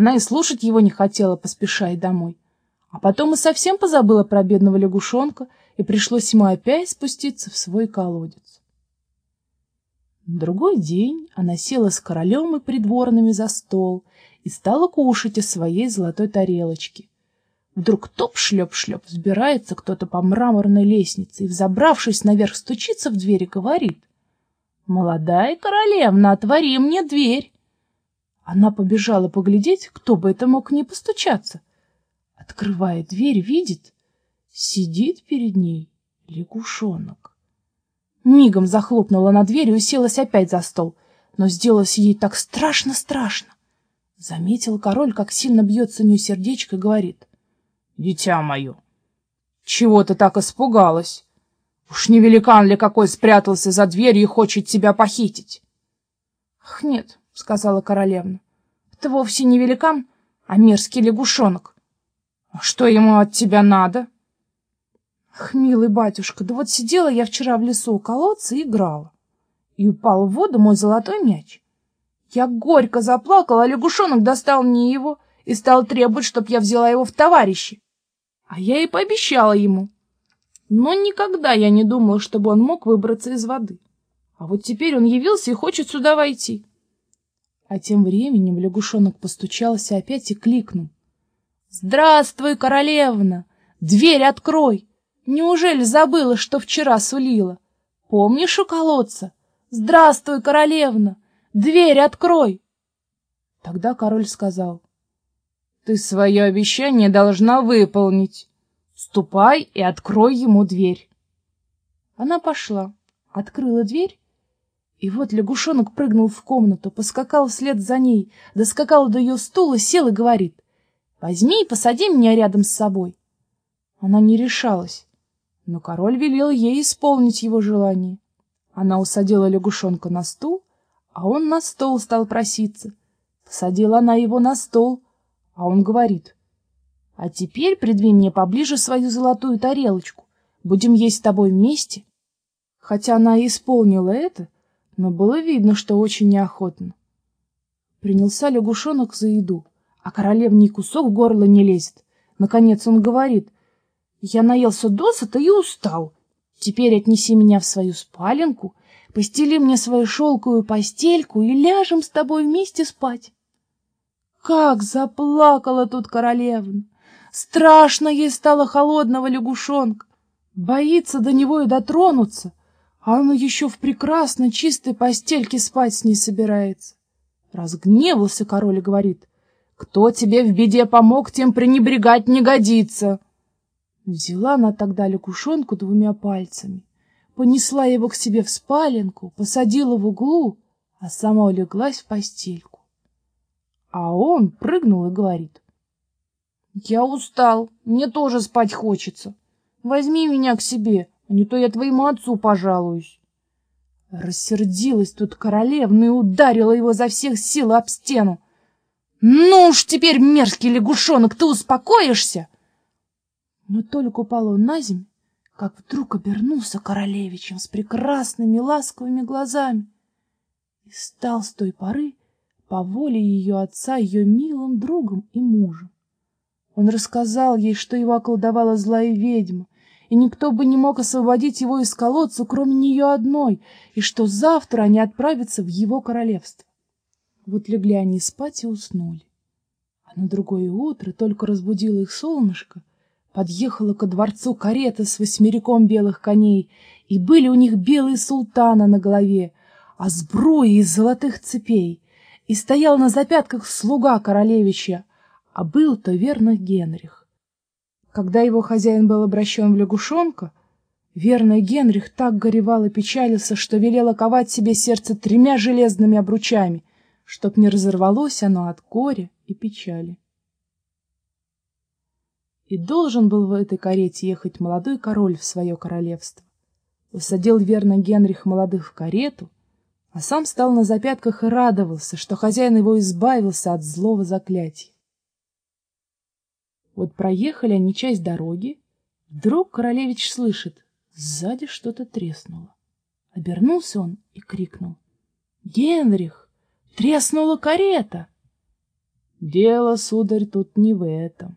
Она и слушать его не хотела, поспешая домой. А потом и совсем позабыла про бедного лягушонка, и пришлось ему опять спуститься в свой колодец. На другой день она села с королем и придворными за стол и стала кушать из своей золотой тарелочки. Вдруг топ-шлеп-шлеп взбирается кто-то по мраморной лестнице и, взобравшись наверх, стучится в дверь и говорит. «Молодая королевна, отвори мне дверь!» Она побежала поглядеть, кто бы это мог не постучаться. Открывая дверь, видит, сидит перед ней лягушонок. Мигом захлопнула на дверь и уселась опять за стол, но сделалось ей так страшно-страшно. Заметил король, как сильно бьется у нее сердечко, и говорит дитя мое. Чего ты так испугалась? Уж не великан ли какой спрятался за дверью и хочет тебя похитить? — Ах, нет, — сказала королевна, — это вовсе не великан, а мерзкий лягушонок. — А что ему от тебя надо? — Ах, милый батюшка, да вот сидела я вчера в лесу у колодца и играла, и упал в воду мой золотой мяч. Я горько заплакала, а лягушонок достал мне его и стал требовать, чтоб я взяла его в товарищи. А я и пообещала ему. Но никогда я не думала, чтобы он мог выбраться из воды. А вот теперь он явился и хочет сюда войти. А тем временем лягушонок постучался опять и кликнул. «Здравствуй, королевна! Дверь открой! Неужели забыла, что вчера сулила? Помнишь у колодца? Здравствуй, королевна! Дверь открой!» Тогда король сказал, ты свое обещание должна выполнить. Ступай и открой ему дверь. Она пошла, открыла дверь, и вот лягушонок прыгнул в комнату, поскакал вслед за ней, доскакал до ее стула, сел и говорит, «Возьми и посади меня рядом с собой». Она не решалась, но король велел ей исполнить его желание. Она усадила лягушонка на стул, а он на стол стал проситься. Посадила она его на стол, а он говорит, «А теперь придвинь мне поближе свою золотую тарелочку. Будем есть с тобой вместе». Хотя она и исполнила это, но было видно, что очень неохотно. Принялся лягушонок за еду, а королевний кусок в горло не лезет. Наконец он говорит, «Я наелся досыта и устал. Теперь отнеси меня в свою спаленку, постели мне свою шелковую постельку и ляжем с тобой вместе спать». Как заплакала тут королевна! Страшно ей стало холодного лягушонка. Боится до него и дотронуться, а он еще в прекрасной чистой постельке спать с ней собирается. Разгневался король и говорит, «Кто тебе в беде помог, тем пренебрегать не годится». Взяла она тогда лягушонку двумя пальцами, понесла его к себе в спаленку, посадила в углу, а сама улеглась в постельку. А он прыгнул и говорит. «Я устал, мне тоже спать хочется. Возьми меня к себе, а не то я твоему отцу пожалуюсь». Рассердилась тут королевна и ударила его за всех сил об стену. «Ну уж теперь, мерзкий лягушонок, ты успокоишься!» Но только упал он на землю, как вдруг обернулся королевичем с прекрасными ласковыми глазами и стал с той поры по воле ее отца ее милым другом и мужем. Он рассказал ей, что его околдовала злая ведьма, и никто бы не мог освободить его из колодца, кроме нее одной, и что завтра они отправятся в его королевство. Вот легли они спать и уснули. А на другое утро только разбудило их солнышко, подъехала ко дворцу карета с восьмериком белых коней, и были у них белые султана на голове, а сбруи из золотых цепей — и стоял на запятках слуга королевича, а был-то верно Генрих. Когда его хозяин был обращен в лягушонка, верный Генрих так горевал и печалился, что велел ковать себе сердце тремя железными обручами, чтоб не разорвалось оно от горя и печали. И должен был в этой карете ехать молодой король в свое королевство. Усадил верно Генрих молодых в карету — а сам стал на запятках и радовался, что хозяин его избавился от злого заклятия. Вот проехали они часть дороги, вдруг королевич слышит, сзади что-то треснуло. Обернулся он и крикнул. — Генрих, треснула карета! Дело, сударь, тут не в этом.